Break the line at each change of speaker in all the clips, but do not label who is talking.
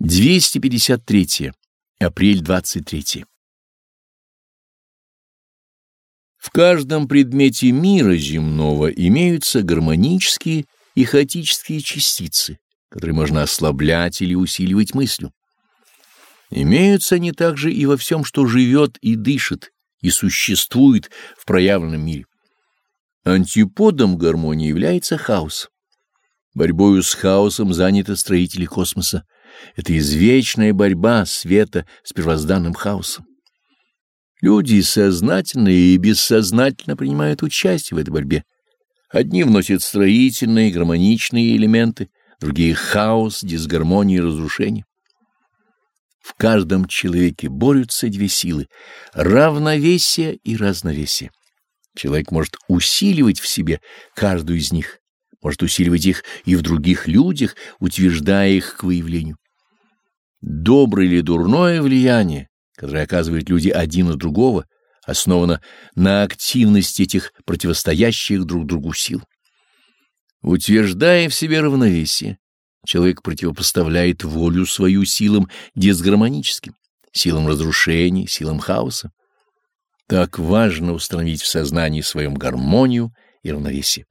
253. Апрель 23. В каждом предмете мира земного имеются гармонические и хаотические частицы, которые можно ослаблять или усиливать мыслью. Имеются они также и во всем, что живет и дышит, и существует в проявленном мире. Антиподом гармонии является хаос. Борьбою с хаосом заняты строители космоса. Это извечная борьба света с первозданным хаосом. Люди сознательно и бессознательно принимают участие в этой борьбе. Одни вносят строительные, гармоничные элементы, другие — хаос, дисгармонию и разрушение. В каждом человеке борются две силы — равновесие и разновесие. Человек может усиливать в себе каждую из них, может усиливать их и в других людях, утверждая их к выявлению. Доброе или дурное влияние, которое оказывают люди один на другого, основано на активности этих противостоящих друг другу сил. Утверждая в себе равновесие, человек противопоставляет волю свою силам дисгармоническим, силам разрушения, силам хаоса. Так важно установить в сознании своем гармонию и равновесие.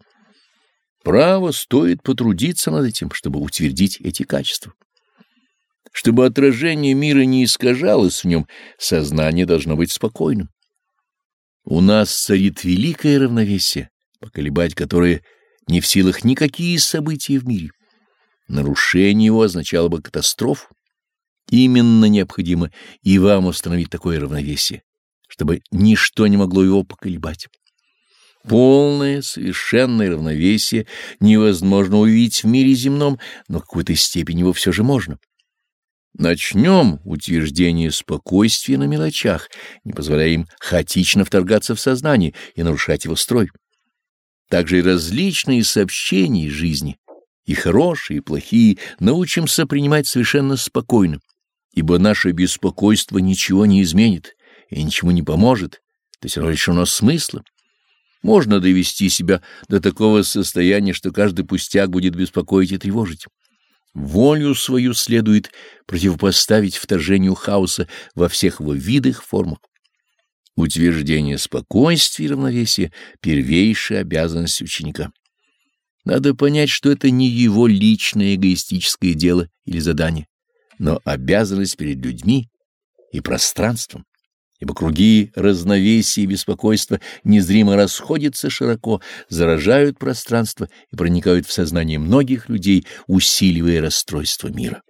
Право стоит потрудиться над этим, чтобы утвердить эти качества. Чтобы отражение мира не искажалось в нем, сознание должно быть спокойным. У нас царит великое равновесие, поколебать которое не в силах никакие события в мире. Нарушение его означало бы катастрофу. Именно необходимо и вам установить такое равновесие, чтобы ничто не могло его поколебать. Полное, совершенное равновесие невозможно увидеть в мире земном, но в какой-то степени его все же можно. Начнем утверждение спокойствия на мелочах, не позволяя им хаотично вторгаться в сознание и нарушать его строй. Также и различные сообщения из жизни, и хорошие, и плохие, научимся принимать совершенно спокойно, ибо наше беспокойство ничего не изменит и ничему не поможет, то есть оно лишено смысла. Можно довести себя до такого состояния, что каждый пустяк будет беспокоить и тревожить. Волю свою следует противопоставить вторжению хаоса во всех его видах, формах. Утверждение спокойствия и равновесия — первейшая обязанность ученика. Надо понять, что это не его личное эгоистическое дело или задание, но обязанность перед людьми и пространством ибо круги разновесия и беспокойства незримо расходятся широко, заражают пространство и проникают в сознание многих людей, усиливая расстройство мира.